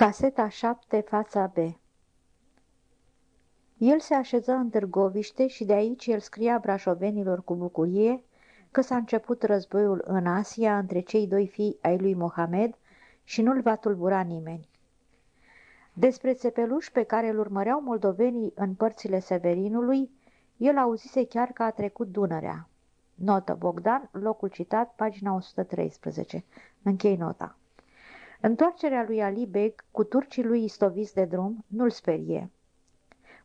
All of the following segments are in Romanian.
Caseta 7, fața B El se așeză în Târgoviște și de aici el scria brașovenilor cu bucurie că s-a început războiul în Asia între cei doi fii ai lui Mohamed și nu-l va tulbura nimeni. Despre țepeluș pe care îl urmăreau moldovenii în părțile Severinului, el auzise chiar că a trecut Dunărea. Notă Bogdan, locul citat, pagina 113. Închei nota. Întoarcerea lui Ali Beg cu turcii lui istoviți de drum nu-l sperie.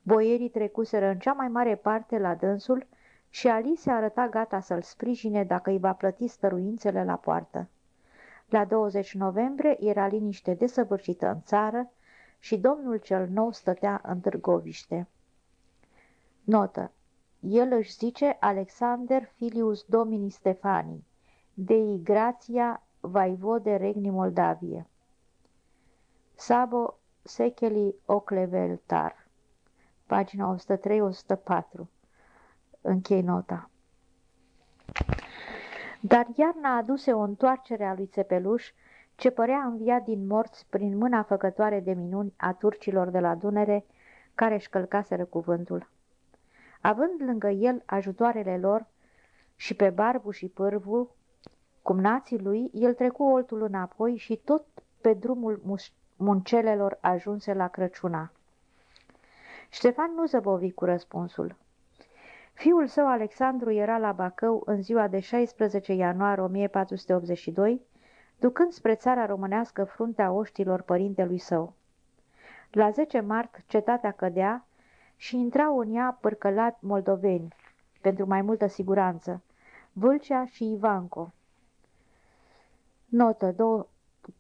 Boierii trecuseră în cea mai mare parte la dânsul și Ali se arăta gata să-l sprijine dacă îi va plăti stăruințele la poartă. La 20 noiembrie era liniște desăvârșită în țară și domnul cel nou stătea în Târgoviște. Notă. El își zice Alexander Filius Domini Stefani, Dei Grația Vaivode Regni Moldavie. Sabo Secheli Ocleveltar, pagina 103-104. Închei nota. Dar iarna aduse o întoarcere a lui Țepeluș, ce părea înviat din morți prin mâna făcătoare de minuni a turcilor de la Dunăre, care își călcaseră cuvântul. Având lângă el ajutoarele lor și pe barbu și pârvu, cum nații lui, el trecu oltul înapoi și tot pe drumul muncelelor ajunse la Crăciuna. Ștefan nu zăbovi cu răspunsul. Fiul său, Alexandru, era la Bacău în ziua de 16 ianuarie 1482, ducând spre țara românească fruntea oștilor părintelui său. La 10 mart, cetatea cădea și intrau în ea părcălat moldoveni, pentru mai multă siguranță, Vâlcea și Ivanco. Notă, două,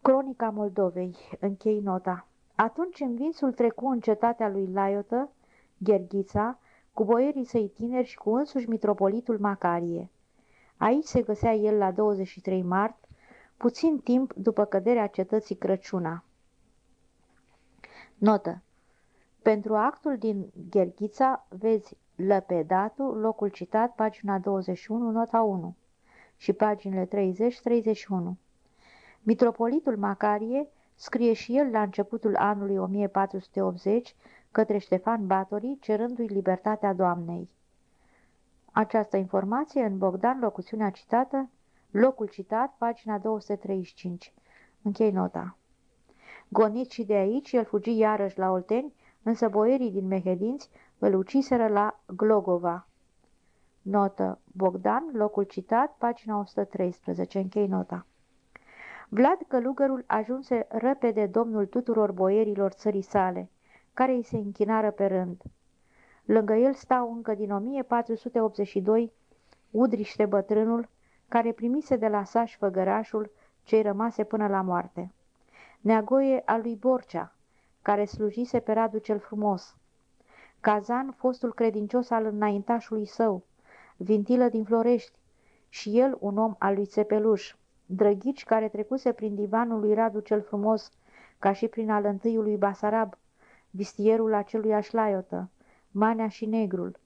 Cronica Moldovei, închei nota. Atunci învinsul trecu în cetatea lui Laiotă, Gherghița, cu boierii săi tineri și cu însuși mitropolitul Macarie. Aici se găsea el la 23 mart, puțin timp după căderea cetății Crăciuna. Notă. Pentru actul din Gherghița vezi Lăpedatul, locul citat, pagina 21, nota 1 și paginile 30-31. Mitropolitul Macarie scrie și el la începutul anului 1480 către Ștefan Batorii, cerându-i libertatea Doamnei. Această informație în Bogdan, locuțiunea citată, locul citat, pagina 235. Închei nota. Gonit și de aici, el fugi iarăși la Olteni, însă boierii din Mehedinți îl uciseră la Glogova. Notă. Bogdan, locul citat, pagina 113. Închei nota. Vlad Călugărul ajunse repede domnul tuturor boierilor țării sale, care îi se închinară pe rând. Lângă el stau încă din 1482 Udriște bătrânul, care primise de la Saș Făgărașul ce-i rămase până la moarte. Neagoie al lui Borcea, care slujise pe Radu cel frumos. Cazan, fostul credincios al înaintașului său, Vintilă din Florești, și el un om al lui Țepeluș, Drăghici, care trecuse prin divanul lui Radu cel frumos, ca și prin al întâiului Basarab, vistierul acelui Așlaiotă, Manea și Negrul,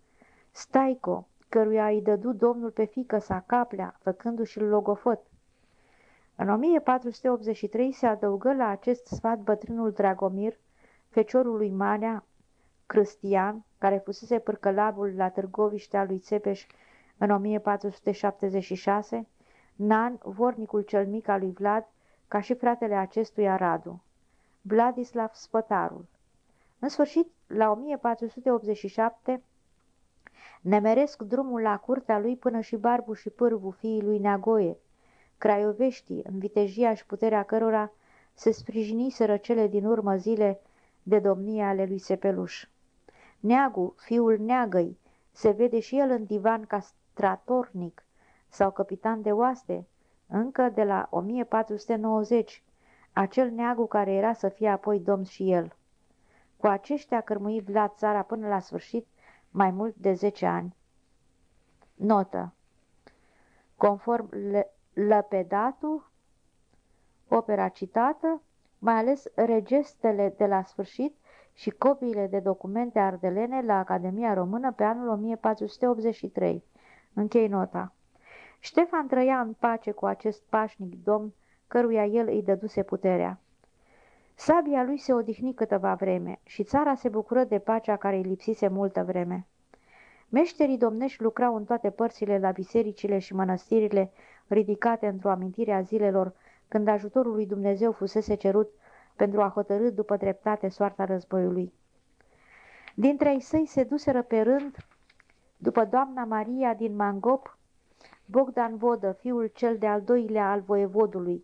Staico, căruia îi dădu domnul pe fică sa, Caplea, făcându-și-l logofăt. În 1483 se adăugă la acest sfat bătrânul Dragomir, feciorul lui Manea, Cristian, care fusese pârcălabul la Târgoviștea lui Țepeș în 1476, Nan, vornicul cel mic al lui Vlad, ca și fratele acestuia Radu, Vladislav Spătarul. În sfârșit, la 1487, nemeresc drumul la curtea lui până și Barbu și Pârvu, fiii lui Neagoie, craioveștii, în vitejia și puterea cărora se sprijiniseră cele din urmă zile de domnie ale lui Sepeluș. Neagu, fiul Neagăi, se vede și el în divan ca stratornic, sau capitan de oaste, încă de la 1490, acel neagu care era să fie apoi domn și el. Cu aceștia cărmui Vlad țara până la sfârșit mai mult de 10 ani. Notă Conform Lăpedatul, opera citată, mai ales regestele de la sfârșit și copiile de documente ardelene la Academia Română pe anul 1483. Închei nota. Ștefan trăia în pace cu acest pașnic domn căruia el îi dăduse puterea. Sabia lui se odihni câteva vreme și țara se bucură de pacea care îi lipsise multă vreme. Meșterii domnești lucrau în toate părțile la bisericile și mănăstirile ridicate într-o amintire a zilelor când ajutorul lui Dumnezeu fusese cerut pentru a hotărâ după dreptate soarta războiului. Dintre ei săi se duseră pe rând, după doamna Maria din Mangop, Bogdan Vodă, fiul cel de-al doilea al voievodului,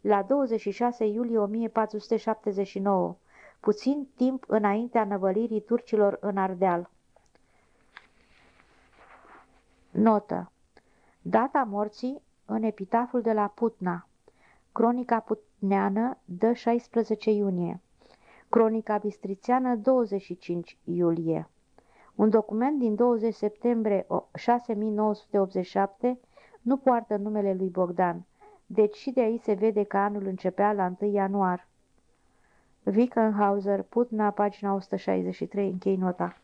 la 26 iulie 1479, puțin timp înaintea năvălirii turcilor în Ardeal. Notă. Data morții în epitaful de la Putna. Cronica putneană dă 16 iunie. Cronica bistrițeană 25 iulie. Un document din 20 septembrie 6987 nu poartă numele lui Bogdan, deci și de aici se vede că anul începea la 1 ianuar. Wickenhauser, Putna, pagina 163, închei nota.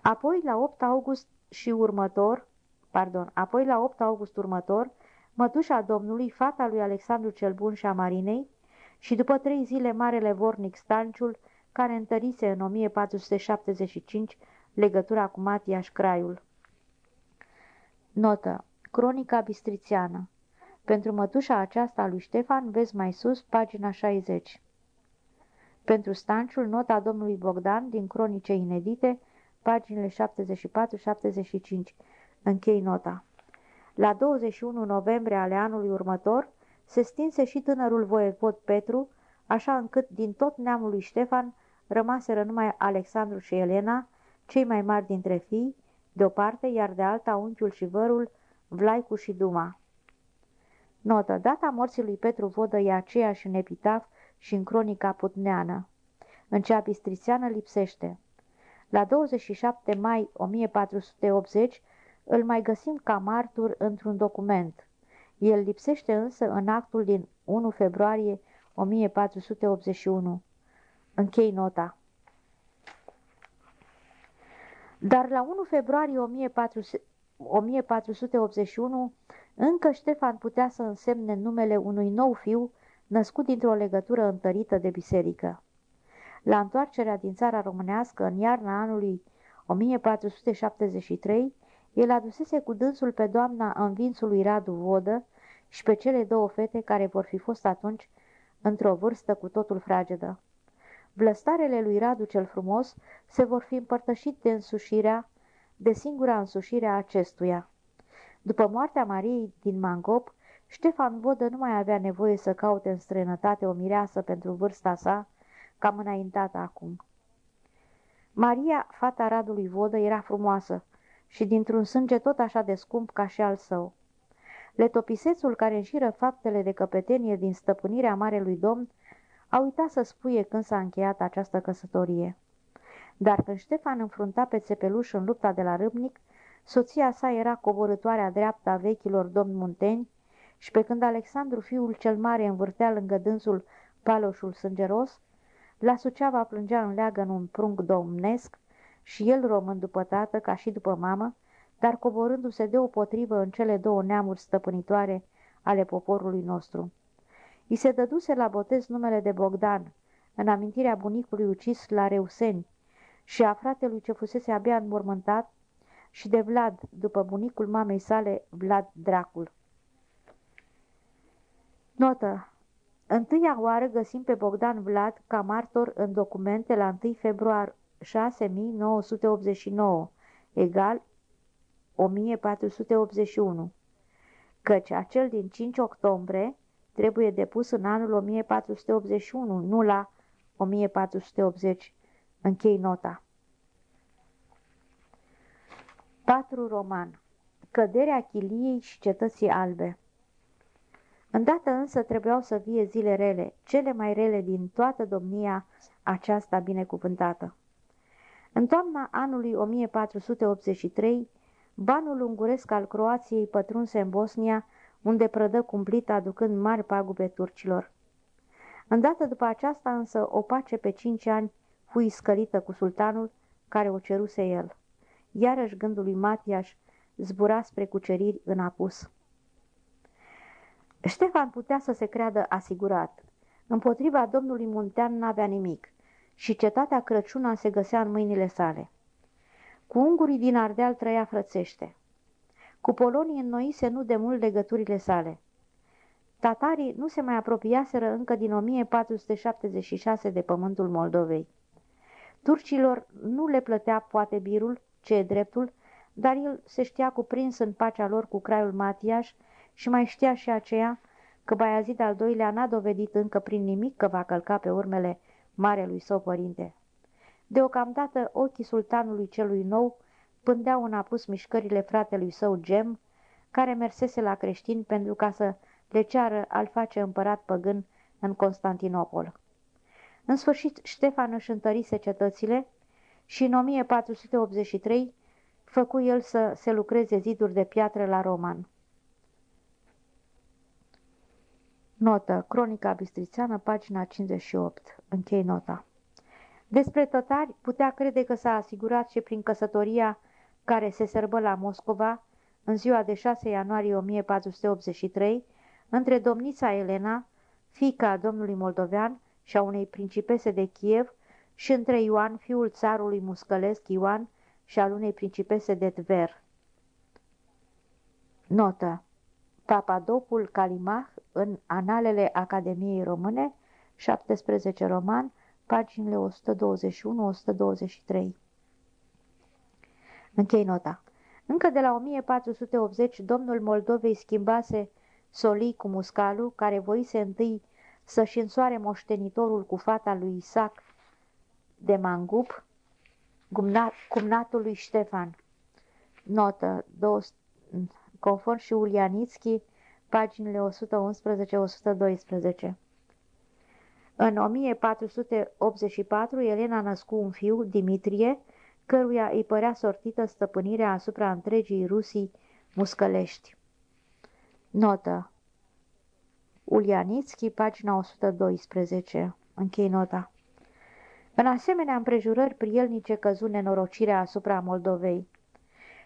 Apoi, la 8 august și următor, pardon, apoi la 8 august următor, mătușa Domnului, fata lui Alexandru cel Bun și a Marinei, și după trei zile Marele Vornic Stanciul, care întărise în 1475 legătura cu Matiaș Craiul. Notă. Cronica Bistrițiană Pentru mătușa aceasta lui Ștefan vezi mai sus, pagina 60. Pentru Stanciul, nota domnului Bogdan din Cronice Inedite, paginile 74-75. Închei nota. La 21 noiembrie ale anului următor se stinse și tânărul voievod Petru, așa încât din tot neamul lui Ștefan rămaseră numai Alexandru și Elena, cei mai mari dintre fii, de o parte, iar de alta unchiul și vărul, Vlaicu și Duma. Notă. Data morții lui Petru Vodă e aceeași în epitaf și în cronica putneană. În cea bistrițeană lipsește. La 27 mai 1480 îl mai găsim ca martur într-un document. El lipsește însă în actul din 1 februarie 1481. Închei nota. Dar la 1 februarie 1481 încă Ștefan putea să însemne numele unui nou fiu născut dintr-o legătură întărită de biserică. La întoarcerea din țara românească în iarna anului 1473, el adusese cu dânsul pe doamna învinsului Radu Vodă și pe cele două fete care vor fi fost atunci într-o vârstă cu totul fragedă. Vlăstarele lui Radu cel frumos se vor fi împărtășit de însușirea, de singura însușire a acestuia. După moartea Mariei din Mangop, Ștefan Vodă nu mai avea nevoie să caute în străinătate o mireasă pentru vârsta sa, cam înaintată acum. Maria, fata Radului Vodă, era frumoasă și dintr-un sânge tot așa de scump ca și al său. Letopisețul care înșiră faptele de căpetenie din stăpânirea Marelui Domn a uitat să spuie când s-a încheiat această căsătorie. Dar când Ștefan înfrunta pe țepeluș în lupta de la Râbnic, soția sa era coborătoarea dreaptă a vechilor domni munteni și pe când Alexandru, fiul cel mare, învârtea lângă dânsul paloșul sângeros, la Suceava plângea în leagă în un prunc domnesc și el român după tată ca și după mamă, dar coborându-se deopotrivă în cele două neamuri stăpânitoare ale poporului nostru. I se dăduse la botez numele de Bogdan, în amintirea bunicului ucis la Reuseni și a fratelui ce fusese abia înmormântat și de Vlad, după bunicul mamei sale, Vlad Dracul. Notă. Întâia oară găsim pe Bogdan Vlad ca martor în documente la 1 februar 6989, egal 1481, căci acel din 5 octombrie trebuie depus în anul 1481, nu la 1480. Închei nota. 4. Roman Căderea Chiliei și cetății albe Îndată însă trebuiau să fie zile rele, cele mai rele din toată domnia aceasta binecuvântată. În toamna anului 1483, banul unguresc al Croației pătrunse în Bosnia, unde prădă cumplit aducând mari pagube turcilor. Îndată după aceasta însă o pace pe cinci ani fui scălită cu sultanul care o ceruse el. Iarăși gândul lui Matiaș zbura spre cuceriri în apus. Ștefan putea să se creadă asigurat. Împotriva domnului Muntean n-avea nimic și cetatea Crăciuna se găsea în mâinile sale. Cu ungurii din Ardeal trăia frățește. Cu polonii înnoise nu de mult legăturile sale. Tatarii nu se mai apropiaseră încă din 1476 de pământul Moldovei. Turcilor nu le plătea poate birul, ce e dreptul, dar el se știa cuprins în pacea lor cu craiul Matiaș și mai știa și aceea că Baiazid al doilea n-a dovedit încă prin nimic că va călca pe urmele marelui său părinte. Deocamdată ochii sultanului celui nou pândeau în apus mișcările fratelui său Gem, care mersese la creștini pentru ca să le ceară al face împărat păgân în Constantinopol. În sfârșit, Ștefan își întărise cetățile și în 1483 făcu el să se lucreze ziduri de piatră la Roman. Notă. Cronica Bistrițeană, pagina 58. Închei nota. Despre tătari putea crede că s-a asigurat și prin căsătoria care se sărbă la Moscova în ziua de 6 ianuarie 1483 între domnița Elena, fica domnului moldovean și a unei principese de Kiev, și între Ioan, fiul țarului muscălesc Ioan și al unei principese de Tver. Notă Papadopul Calimah în Analele Academiei Române, 17 roman, paginile 121-123. Închei nota. Încă de la 1480, domnul Moldovei schimbase solii cu muscalul, care voise întâi să-și însoare moștenitorul cu fata lui Isaac de Mangup, cumnatul lui Ștefan. Notă, conform și Ulianitski, paginile 111-112. În 1484, Elena născu un fiu, Dimitrie, căruia îi părea sortită stăpânirea asupra întregii Rusii muscălești. Notă Ulianitski, pagina 112. Închei nota. În asemenea împrejurări prielnice căzu nenorocirea asupra Moldovei.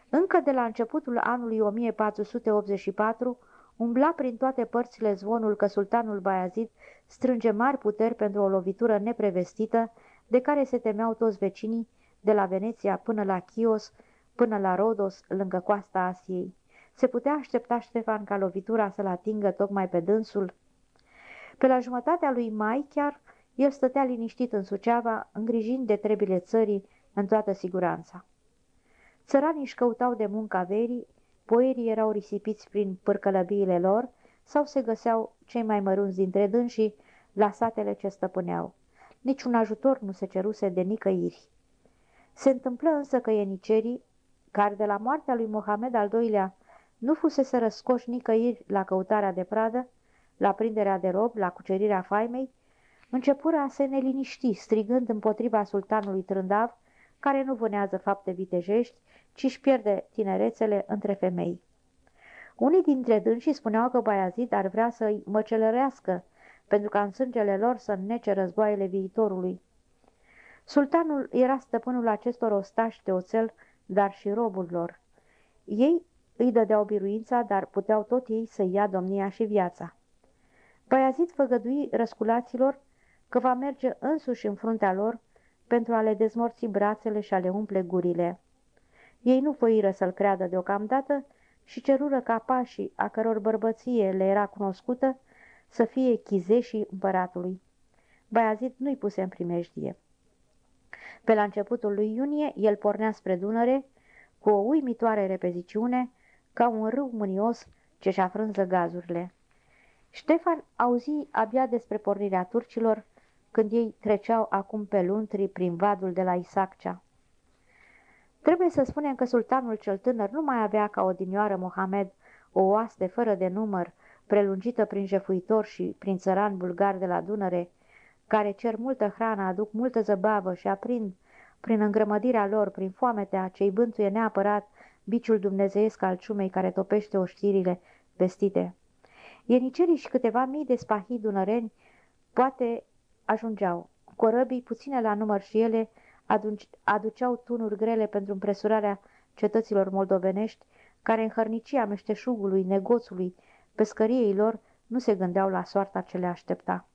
Încă de la începutul anului 1484, umbla prin toate părțile zvonul că sultanul Baiazid strânge mari puteri pentru o lovitură neprevestită, de care se temeau toți vecinii, de la Veneția până la Chios, până la Rodos, lângă coasta Asiei. Se putea aștepta Ștefan ca lovitura să-l atingă tocmai pe dânsul? Pe la jumătatea lui mai chiar, el stătea liniștit în Suceava, îngrijind de trebile țării în toată siguranța. Țăranii își căutau de muncă averii, poerii erau risipiți prin pârcălăbiile lor sau se găseau cei mai mărunți dintre dânsii la satele ce stăpâneau. Niciun ajutor nu se ceruse de nicăiri. Se întâmplă însă că ienicerii, care de la moartea lui Mohamed al II-lea nu fusese răscoși nicăieri la căutarea de pradă, la prinderea de rob, la cucerirea faimei, începură a se neliniști, strigând împotriva sultanului Trândav, care nu vânează fapte vitejești, ci își pierde tinerețele între femei. Unii dintre dânsii spuneau că Baiazid ar vrea să-i măcelărească, pentru ca în sângele lor să înnece războaiele viitorului. Sultanul era stăpânul acestor ostași de oțel, dar și robul lor. Ei îi dădeau biruința, dar puteau tot ei să ia domnia și viața. Baiazid făgădui răsculaților că va merge însuși în fruntea lor pentru a le dezmorți brațele și a le umple gurile. Ei nu voiră să-l creadă deocamdată și cerură ca pașii, a căror bărbăție le era cunoscută, să fie chizeșii împăratului. Baiazid nu-i puse în primejdie. Pe la începutul lui iunie, el pornea spre Dunăre, cu o uimitoare repeziciune, ca un râu mânios ce-și afrânză gazurile. Ștefan auzi abia despre pornirea turcilor când ei treceau acum pe luntri prin vadul de la Isaccea. Trebuie să spunem că sultanul cel tânăr nu mai avea ca odinioară Mohamed o oaste fără de număr, prelungită prin jefuitor și prin țăran bulgar de la Dunăre, care cer multă hrană, aduc multă zăbavă și aprind prin îngrămădirea lor, prin foametea ce-i bântuie neapărat biciul dumnezeiesc al ciumei care topește oștirile vestite. Ienicerii și câteva mii de spahii dunăreni poate ajungeau. Corăbii, puține la număr și ele, aduceau tunuri grele pentru împresurarea cetăților moldovenești, care în hărnicia meșteșugului, negoțului, pescăriei lor, nu se gândeau la soarta ce le aștepta.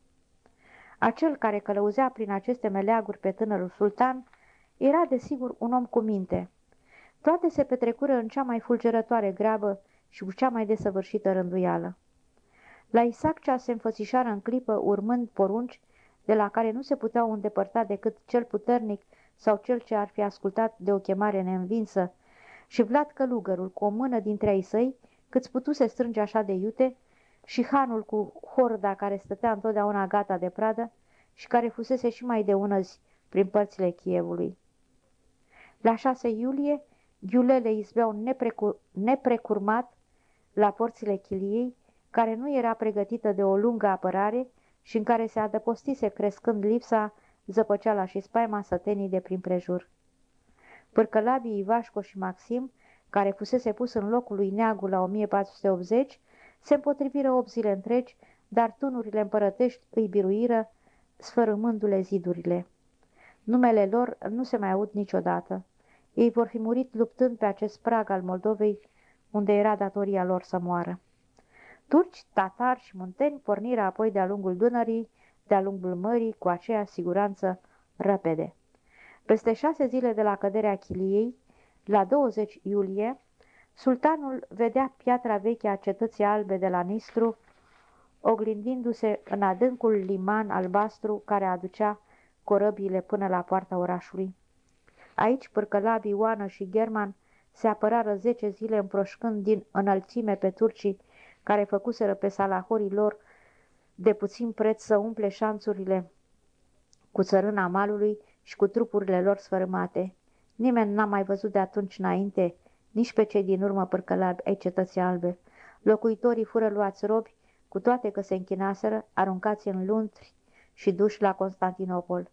Acel care călăuzea prin aceste meleaguri pe tânărul sultan era desigur un om cu minte. Toate se petrecură în cea mai fulgerătoare grabă și cu cea mai desăvârșită rânduială. La Isaccea se înfățișară în clipă urmând porunci de la care nu se puteau îndepărta decât cel puternic sau cel ce ar fi ascultat de o chemare neînvinsă, și Vlad Călugărul, cu o mână dintre ai săi, cât putuse strânge așa de iute, și hanul cu horda care stătea întotdeauna gata de pradă și care fusese și mai de ună zi prin părțile Chievului. La 6 iulie, ghiulele izbeau neprecur neprecurmat la porțile chiliei, care nu era pregătită de o lungă apărare și în care se adăpostise crescând lipsa, zăpăceala și spaima sătenii de prin prejur. Pârcălabii Ivașco și Maxim, care fusese pus în locul lui Neagu la 1480, se împotriviră 8 zile întregi, dar tunurile împărătești îi biruiră, sfărâmându-le zidurile. Numele lor nu se mai aud niciodată. Ei vor fi murit luptând pe acest prag al Moldovei, unde era datoria lor să moară. Turci, tatari și munteni porniră apoi de-a lungul Dunării, de-a lungul mării, cu aceeași siguranță răpede. Peste șase zile de la căderea Chiliei, la 20 iulie, sultanul vedea piatra veche a cetății albe de la Nistru, oglindindu-se în adâncul liman albastru care aducea corăbiile până la poarta orașului. Aici pârcălabii Ioană și German se apărară zece zile împroșcând din înălțime pe turcii care făcuseră pe salahorii lor de puțin preț să umple șanțurile cu țărâna malului și cu trupurile lor sfărâmate. Nimeni n-a mai văzut de atunci înainte, nici pe cei din urmă părcălabi ai cetății albe. Locuitorii fură luați robi, cu toate că se închinaseră, aruncați în luntri și duși la Constantinopol.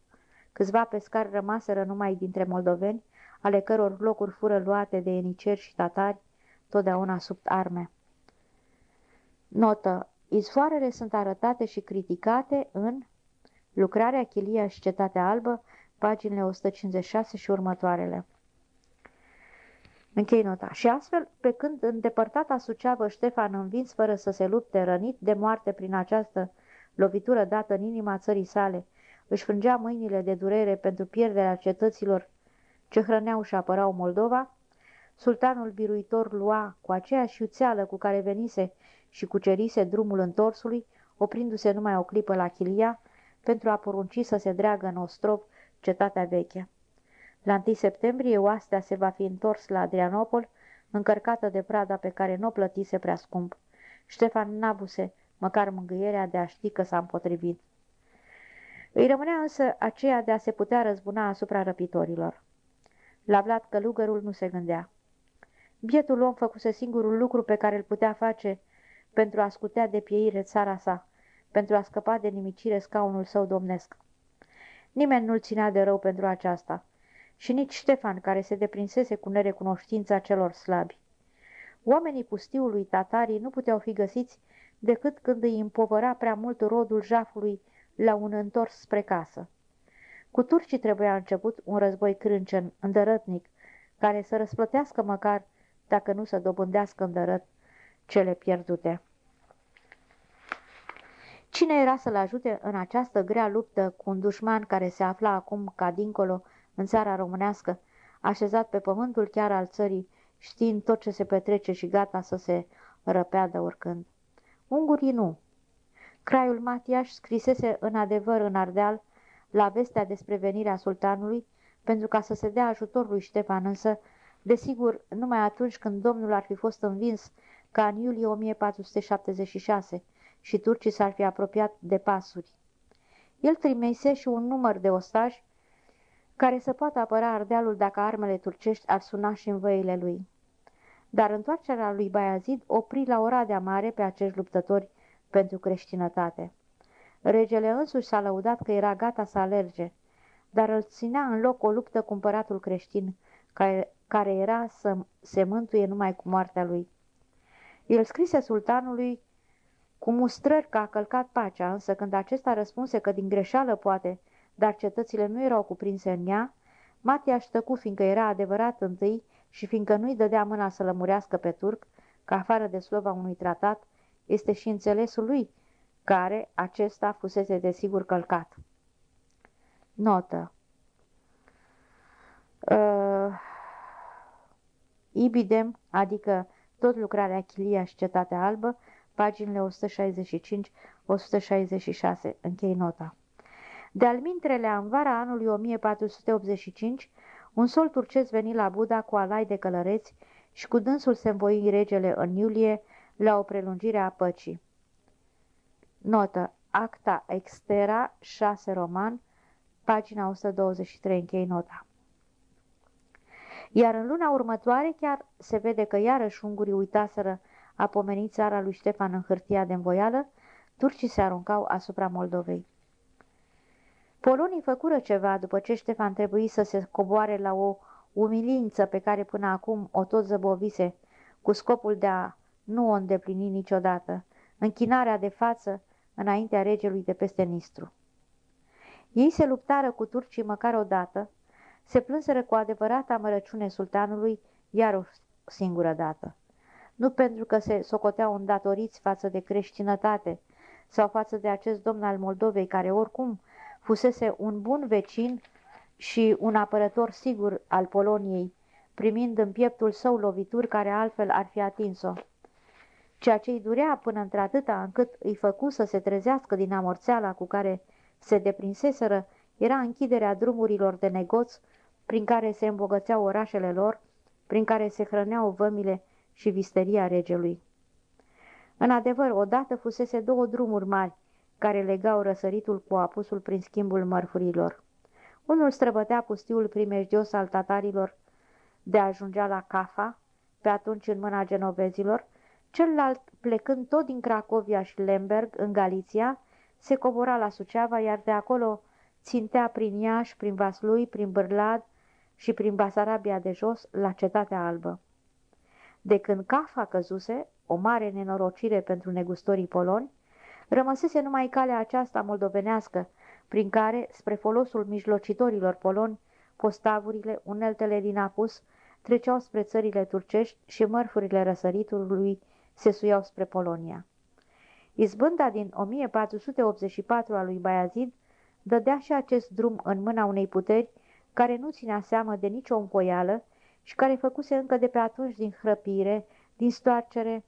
Câțiva pescari rămaseră numai dintre moldoveni, ale căror locuri fură luate de eniceri și tatari, totdeauna sub arme. Notă. Izvoarele sunt arătate și criticate în Lucrarea Chilia și Cetatea Albă, paginile 156 și următoarele. Închei nota. Și astfel, pe când îndepărtata Suceavă Ștefan învins fără să se lupte rănit de moarte prin această lovitură dată în inima țării sale, își frângea mâinile de durere pentru pierderea cetăților ce hrăneau și apărau Moldova, sultanul biruitor lua cu aceeași iuțeală cu care venise și cucerise drumul întorsului, oprindu-se numai o clipă la Chilia, pentru a porunci să se dreagă în Ostrov, cetatea veche. La 1 septembrie, oastea se va fi întors la Adrianopol, încărcată de prada pe care nu o plătise prea scump. Ștefan n-avuse măcar mângâierea de a ști că s-a împotrivit. Îi rămânea însă aceea de a se putea răzbuna asupra răpitorilor. La Vlad călugărul nu se gândea. Bietul om făcuse singurul lucru pe care îl putea face pentru a scutea de pieire țara sa, pentru a scăpa de nimicire scaunul său domnesc. Nimeni nu-l ținea de rău pentru aceasta și nici Ștefan, care se deprinsese cu nerecunoștința celor slabi. Oamenii pustiului tatarii nu puteau fi găsiți decât când îi împovăra prea mult rodul jafului la un întors spre casă. Cu turcii trebuia început un război crâncen, îndărătnic, care să răsplătească măcar, dacă nu să dobândească îndărăt, cele pierdute. Cine era să-l ajute în această grea luptă cu un dușman care se afla acum ca dincolo în țara românească, așezat pe pământul chiar al țării, știind tot ce se petrece și gata să se răpeadă oricând? Ungurii nu. Craiul Matiaș scrisese în adevăr în Ardeal la vestea despre venirea sultanului, pentru ca să se dea ajutor lui Ștefan, însă, desigur, numai atunci când domnul ar fi fost învins, ca în iulie 1476, și turcii s-ar fi apropiat de pasuri. El trimise și un număr de ostași care să poată apăra Ardealul dacă armele turcești ar suna și în văile lui. Dar întoarcerea lui Baiazid opri la Oradea Mare pe acești luptători pentru creștinătate. Regele însuși s-a lăudat că era gata să alerge, dar îl ținea în loc o luptă cu împăratul creștin, care, care era să se mântuie numai cu moartea lui. El scrise sultanului cu mustrări că a călcat pacea, însă când acesta răspunse că din greșeală poate, dar cetățile nu erau cuprinse în ea, Matia tăcu fiindcă era adevărat întâi și fiindcă nu-i dădea mâna să lămurească pe turc, că afară de slova unui tratat, este și înțelesul lui, care acesta fusese desigur călcat. Notă uh, Ibidem, adică tot lucrarea Chilia și Cetatea Albă, paginile 165-166, închei nota. De-al mintrelea, în vara anului 1485, un sol turcesc veni la Buda cu alai de călăreți și cu dânsul se învoi regele în iulie la o prelungire a păcii. Notă. Acta Extera, 6 roman, pagina 123, închei nota. Iar în luna următoare chiar se vede că iarăși ungurii uitaseră a pomenit țara lui Ștefan în hârtia de învoială, turcii se aruncau asupra Moldovei. Polonii făcură ceva după ce Ștefan trebuie să se coboare la o umilință pe care până acum o tot zăbovise, cu scopul de a nu o îndeplini niciodată, închinarea de față înaintea regelui de peste Nistru. Ei se luptară cu turcii măcar o dată, se plânseră cu adevărată amărăciune sultanului iar o singură dată. Nu pentru că se socoteau îndatoriți față de creștinătate sau față de acest domn al Moldovei care oricum fusese un bun vecin și un apărător sigur al Poloniei, primind în pieptul său lovituri care altfel ar fi atins-o. Ceea ce îi durea până într-atâta încât îi făcu să se trezească din amorțeala cu care se deprinseseră era închiderea drumurilor de negoți prin care se îmbogățeau orașele lor, prin care se hrăneau vămile și visteria regelui. În adevăr, odată fusese două drumuri mari care legau răsăritul cu apusul prin schimbul mărfurilor. Unul străbătea pustiul primejdios al tatarilor de a ajungea la Cafa, pe atunci în mâna genovezilor, celălalt, plecând tot din Cracovia și Lemberg, în Galiția, se cobora la Suceava, iar de acolo țintea prin Iași, prin Vaslui, prin Bârlad și prin Basarabia de jos la Cetatea Albă. De când Cafa căzuse, o mare nenorocire pentru negustorii poloni, rămăsese numai calea aceasta moldovenească, prin care, spre folosul mijlocitorilor poloni, postavurile, uneltele din apus, treceau spre țările turcești și mărfurile răsăritului se suiau spre Polonia. Izbânda din 1484 a lui Bayazid dădea și acest drum în mâna unei puteri care nu ținea seamă de nicio încoială și care făcuse încă de pe atunci din hrăpire, din stoarcere,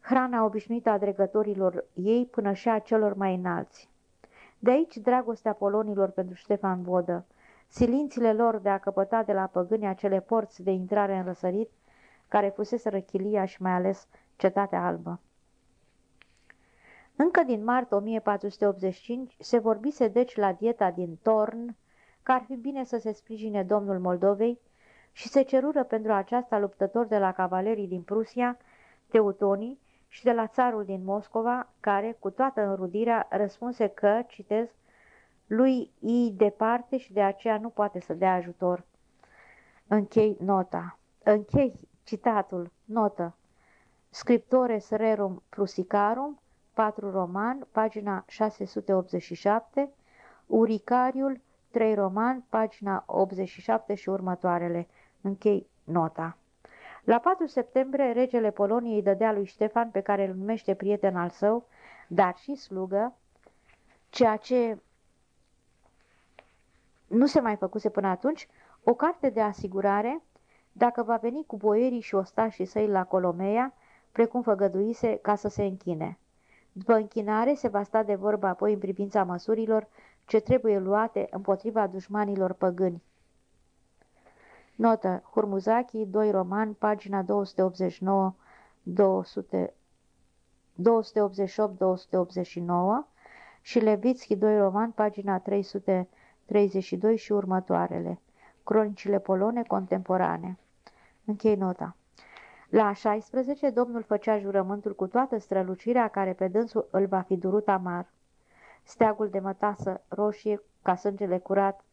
hrana obișnuită a dregătorilor ei până și a celor mai înalți. De aici dragostea polonilor pentru Ștefan Vodă, silințile lor de a căpăta de la păgâni acele porți de intrare în răsărit, care fusese răchilia și mai ales cetatea albă. Încă din martie 1485 se vorbise deci la dieta din Torn că ar fi bine să se sprijine domnul Moldovei și se cerură pentru aceasta luptători de la cavalerii din Prusia, teutonii și de la țarul din Moscova, care, cu toată înrudirea, răspunse că, citez, lui i departe și de aceea nu poate să dea ajutor. Închei nota. Închei citatul, notă. Scriptores rerum prusicarum, 4 roman, pagina 687, Uricariul, 3 roman, pagina 87 și următoarele. Închei nota. La 4 septembrie, regele Poloniei dădea lui Ștefan, pe care îl numește prieten al său, dar și slugă, ceea ce nu se mai făcuse până atunci, o carte de asigurare dacă va veni cu boierii și ostașii săi la Colomea, precum făgăduise ca să se închine. După închinare se va sta de vorbă apoi în privința măsurilor ce trebuie luate împotriva dușmanilor păgâni. Notă. Hurmuzaki, 2 roman, pagina 289, 200, 288-289 și Levitski, 2 roman, pagina 332 și următoarele. Cronicile polone contemporane. Închei nota. La 16, domnul făcea jurământul cu toată strălucirea care pe dânsul îl va fi durut amar. Steagul de mătasă roșie, ca sângele curat,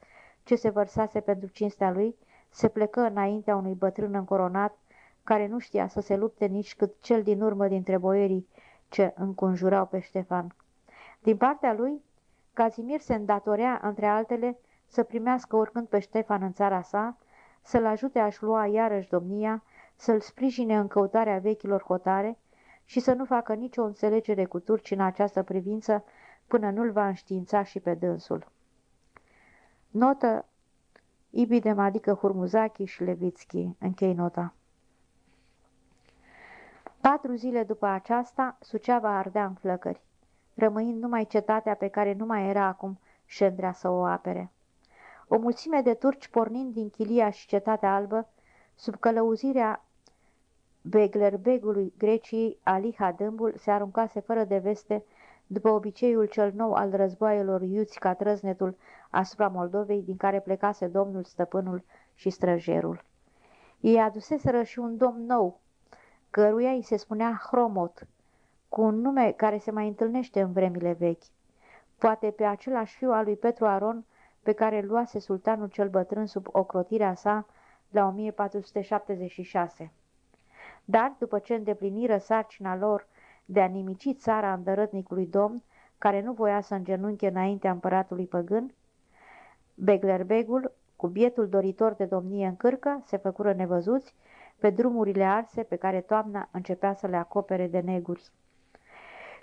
ce se vărsase pentru cinstea lui, se plecă înaintea unui bătrân încoronat, care nu știa să se lupte nici cât cel din urmă dintre boierii ce înconjurau pe Ștefan. Din partea lui, Cazimir se îndatorea, între altele, să primească oricând pe Ștefan în țara sa, să-l ajute a-și lua iarăși domnia, să-l sprijine în căutarea vechilor hotare și să nu facă nicio înțelegere cu turci în această privință până nu-l va înștiința și pe dânsul. Notă Ibidem adică Hurmuzaki și Levitski. Închei nota. Patru zile după aceasta, Suceava ardea în flăcări, rămâind numai cetatea pe care nu mai era acum Șendrea să o apere. O mulțime de turci pornind din Chilia și Cetatea Albă, sub călăuzirea Beglerbegului Greciei, Ali Hadâmbul se aruncase fără de veste după obiceiul cel nou al războaielor iuți ca trăznetul asupra Moldovei, din care plecase domnul, stăpânul și străjerul. Ei aduseseră și un domn nou, căruia îi se spunea Hromot, cu un nume care se mai întâlnește în vremile vechi. Poate pe același fiu al lui Petru Aron, pe care îl luase sultanul cel bătrân sub ocrotirea sa la 1476. Dar, după ce îndepliniră sarcina lor de a nimici țara îndărătnicului domn, care nu voia să îngenunche înaintea împăratului păgân, Beglerbegul, cu bietul doritor de domnie în cârcă, se făcură nevăzuți pe drumurile arse pe care toamna începea să le acopere de neguri.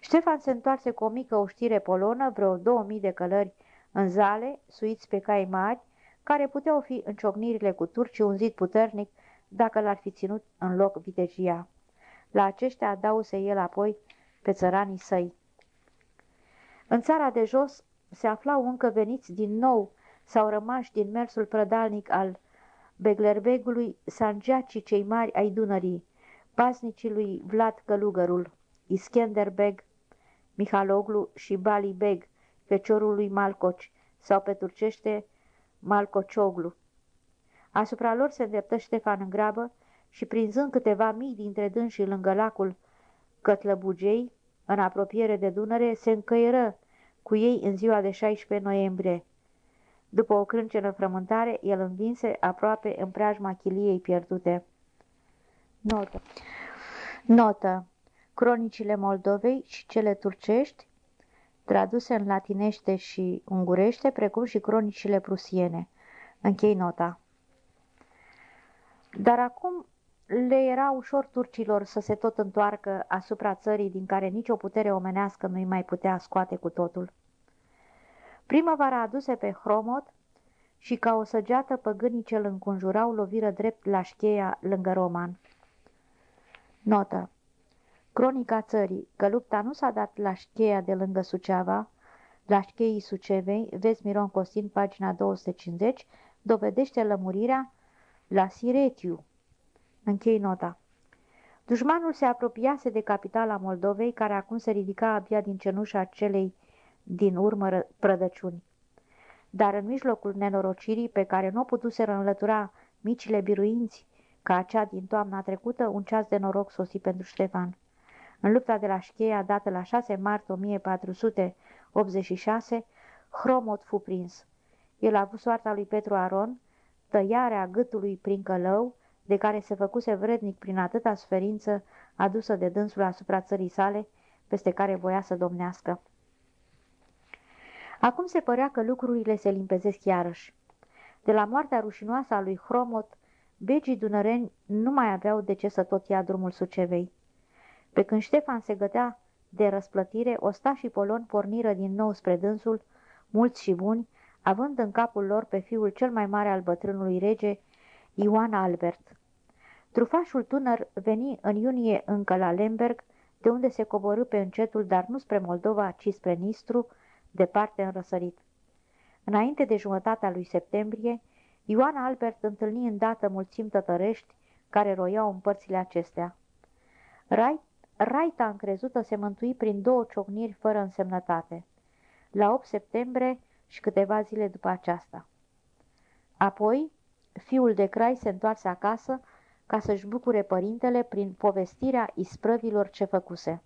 Ștefan se întoarse cu o mică oștire polonă, vreo 2000 de călări în zale, suiți pe cai mari, care puteau fi în ciocnirile cu turcii un zid puternic dacă l-ar fi ținut în loc vitegia. La aceștia adause el apoi pe țăranii săi. În țara de jos se aflau încă veniți din nou sau rămași din mersul prădalnic al Beglerbegului sangeacii cei mari ai Dunării, pasnicii lui Vlad Călugărul, Iskenderbeg, Mihaloglu și Bali Beg, feciorul lui Malcoci, sau pe turcește Malcocioglu. Asupra lor se îndreptă Ștefan în grabă și prinzând câteva mii dintre dânsii lângă lacul Cătlăbugei, în apropiere de Dunăre, se încăieră cu ei în ziua de 16 noiembrie. După o crâncenă frământare, el învinse aproape în preajma chiliei pierdute. Notă Notă Cronicile Moldovei și cele turcești, traduse în latinește și ungurește, precum și cronicile prusiene. Închei nota. Dar acum le era ușor turcilor să se tot întoarcă asupra țării din care nicio putere omenească nu-i mai putea scoate cu totul. Primăvara aduse pe Hromot și ca o săgeată păgânii ce îl înconjurau loviră drept la șcheia lângă Roman. Notă Cronica țării, că lupta nu s-a dat la șcheia de lângă Suceava, la șcheii Sucevei, vezi Miron Costin, pagina 250, dovedește lămurirea la Siretiu. Închei nota. Dușmanul se apropiase de capitala Moldovei, care acum se ridica abia din cenușa celei din urmă prădăciuni. Dar în mijlocul nenorocirii pe care nu o putuseră înlătura micile biruinți, ca acea din toamna trecută, un ceas de noroc sosi pentru Ștefan. În lupta de la Șcheia, dată la 6 martie 1486, Hromot fu prins. El a avut soarta lui Petru Aron, tăiarea gâtului prin călău, de care se făcuse vrednic prin atâta suferință adusă de dânsul asupra țării sale, peste care voia să domnească. Acum se părea că lucrurile se limpezesc iarăși. De la moartea rușinoasă a lui Hromot, begii dunăreni nu mai aveau de ce să tot ia drumul Sucevei. Pe când Ștefan se gătea de răsplătire, ostașii poloni porniră din nou spre dânsul, mulți și buni, având în capul lor pe fiul cel mai mare al bătrânului rege, Ioan Albert. Trufașul tânăr veni în iunie încă la Lemberg, de unde se coborâ pe încetul, dar nu spre Moldova, ci spre Nistru, departe în răsărit. Înainte de jumătatea lui septembrie, Ioan Albert întâlni îndată mulțimi tătărești care roiau în părțile acestea. Rai, raita încrezută se mântui prin două ciocniri fără însemnătate, la 8 septembrie și câteva zile după aceasta. Apoi, fiul de Crai se întoarse acasă ca să-și bucure părintele prin povestirea isprăvilor ce făcuse.